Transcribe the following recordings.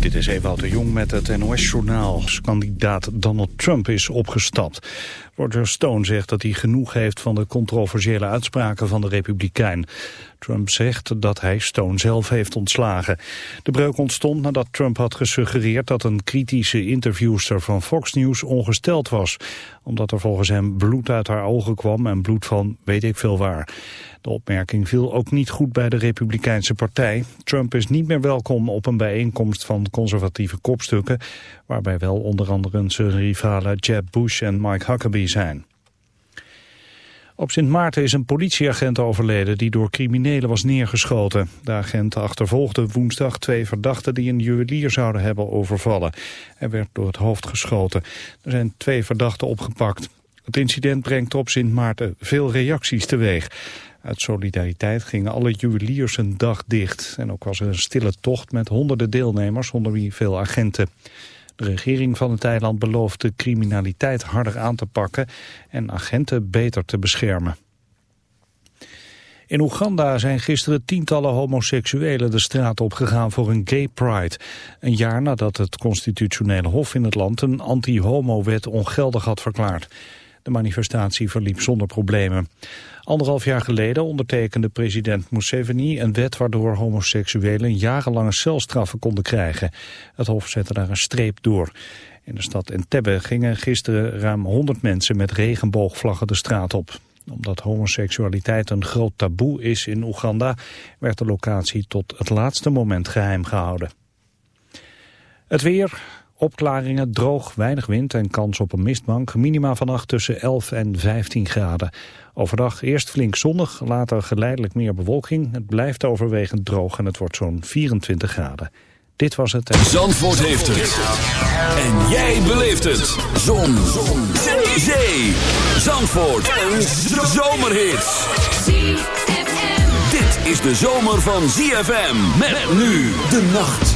Dit is Ewout de Jong met het NOS-journaal. Kandidaat Donald Trump is opgestapt. Roger Stone zegt dat hij genoeg heeft van de controversiële uitspraken van de Republikein. Trump zegt dat hij Stone zelf heeft ontslagen. De breuk ontstond nadat Trump had gesuggereerd dat een kritische interviewster van Fox News ongesteld was. Omdat er volgens hem bloed uit haar ogen kwam en bloed van weet ik veel waar. De opmerking viel ook niet goed bij de Republikeinse partij. Trump is niet meer welkom op een bijeenkomst van conservatieve kopstukken, waarbij wel onder andere zijn rivalen Jeb Bush en Mike Huckabee zijn. Op Sint Maarten is een politieagent overleden die door criminelen was neergeschoten. De agent achtervolgde woensdag twee verdachten die een juwelier zouden hebben overvallen. Hij werd door het hoofd geschoten. Er zijn twee verdachten opgepakt. Het incident brengt op Sint Maarten veel reacties teweeg. Uit solidariteit gingen alle juweliers een dag dicht. En ook was er een stille tocht met honderden deelnemers, onder wie veel agenten. De regering van het eiland belooft de criminaliteit harder aan te pakken en agenten beter te beschermen. In Oeganda zijn gisteren tientallen homoseksuelen de straat opgegaan voor een gay pride. Een jaar nadat het constitutionele hof in het land een anti-homo-wet ongeldig had verklaard. De manifestatie verliep zonder problemen. Anderhalf jaar geleden ondertekende president Museveni een wet waardoor homoseksuelen jarenlange celstraffen konden krijgen. Het hof zette daar een streep door. In de stad Entebbe gingen gisteren ruim 100 mensen met regenboogvlaggen de straat op. Omdat homoseksualiteit een groot taboe is in Oeganda, werd de locatie tot het laatste moment geheim gehouden. Het weer, Opklaringen, droog, weinig wind en kans op een mistbank. Minima vannacht tussen 11 en 15 graden. Overdag eerst flink zonnig, later geleidelijk meer bewolking. Het blijft overwegend droog en het wordt zo'n 24 graden. Dit was het. Zandvoort heeft het. En jij beleeft het. Zon. Zon. Zee. Zee. Zandvoort. Een zomerhit. Dit is de zomer van ZFM. Met nu de nacht.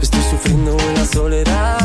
Estoy sufriendo en la soledad.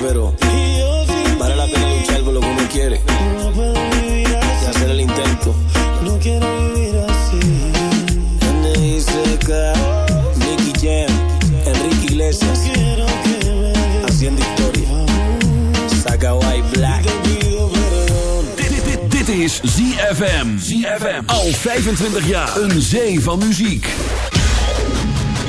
Pero vale la pena luchar por lo que uno quiere no puedo vivir y hacer el intento. No quiero vivir así. N.I.C.K. Nicky Jam, Enrique Iglesias, Quiero que me haciendo historia. Saga White Black. dit is ZFM. ZFM. Al 25 jaar. Een zee van muziek.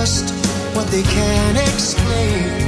Just what they can't explain.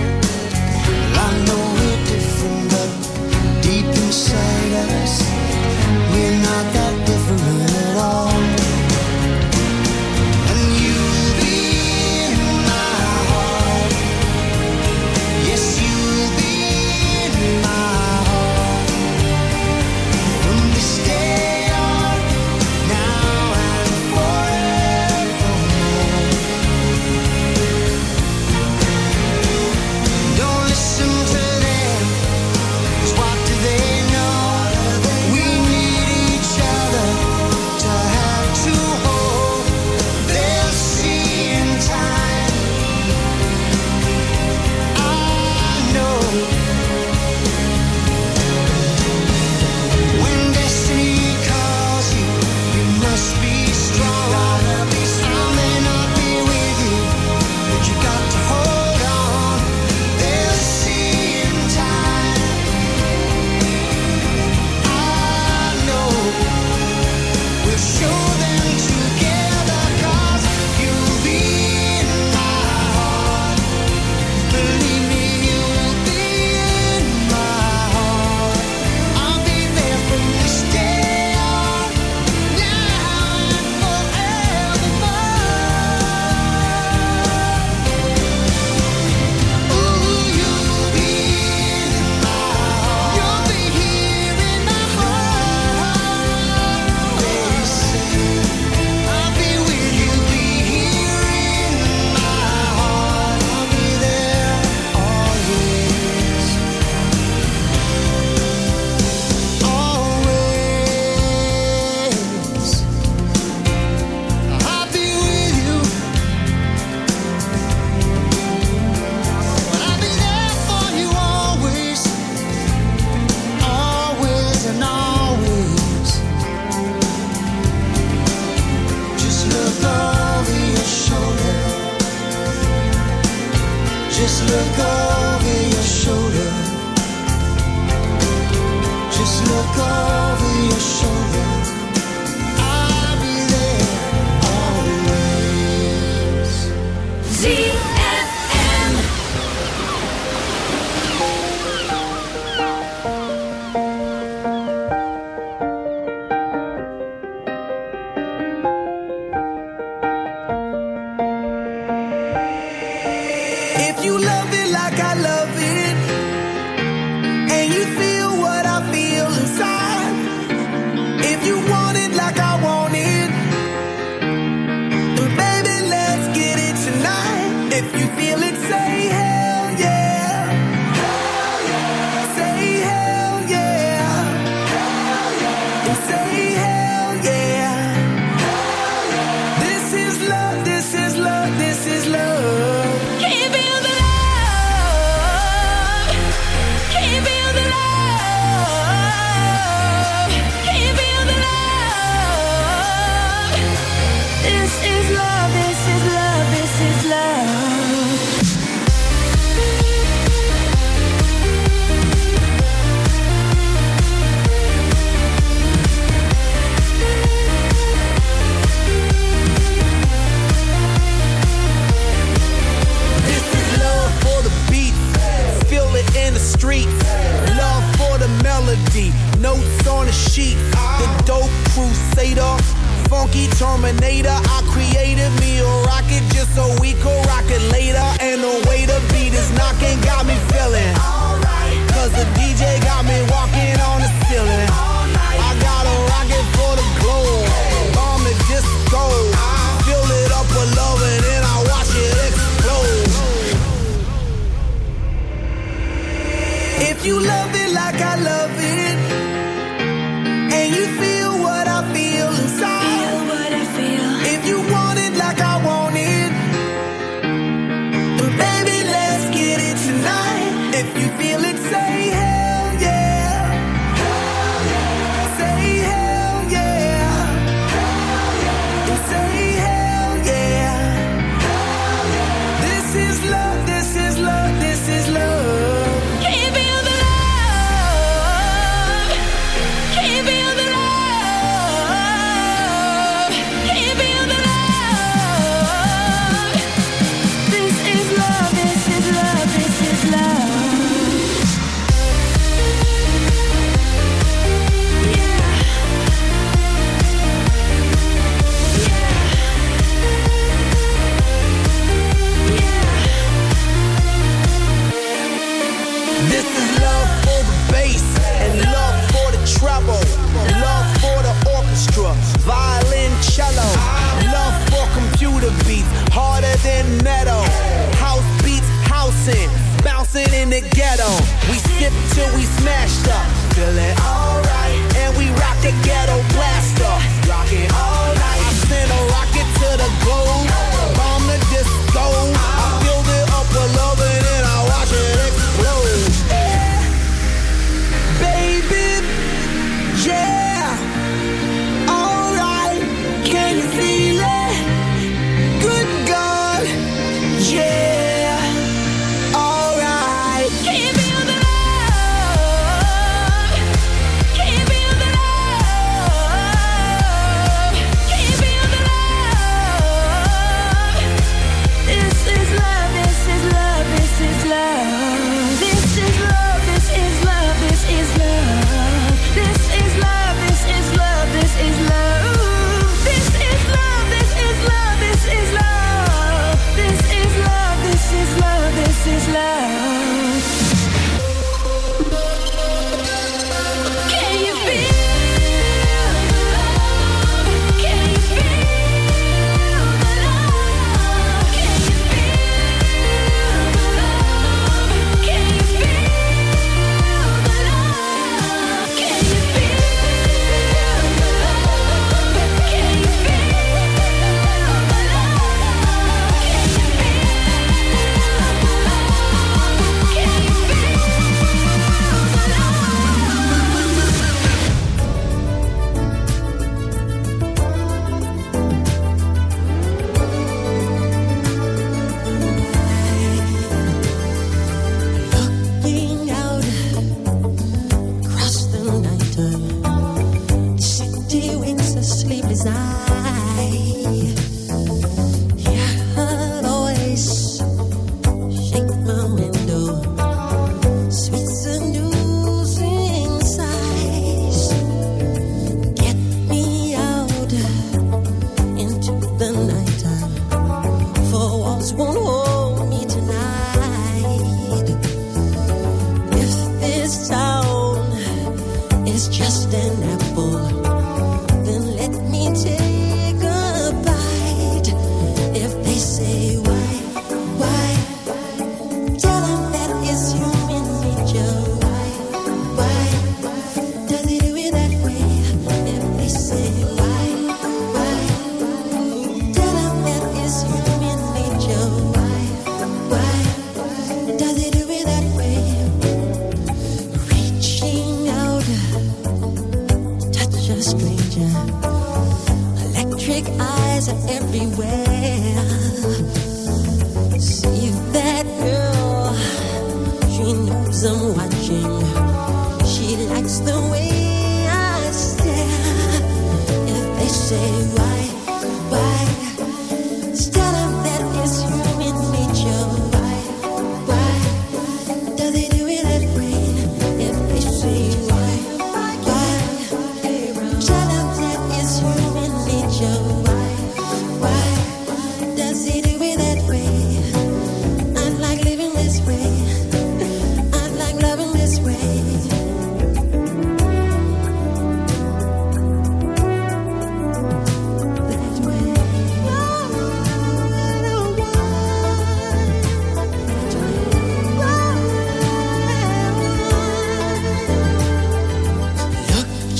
smashed up, feel it alright. And we rock the ghetto blaster, rock it all night. I send a rocket to the globe.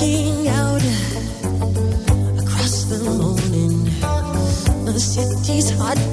out across the morning. The city's hot.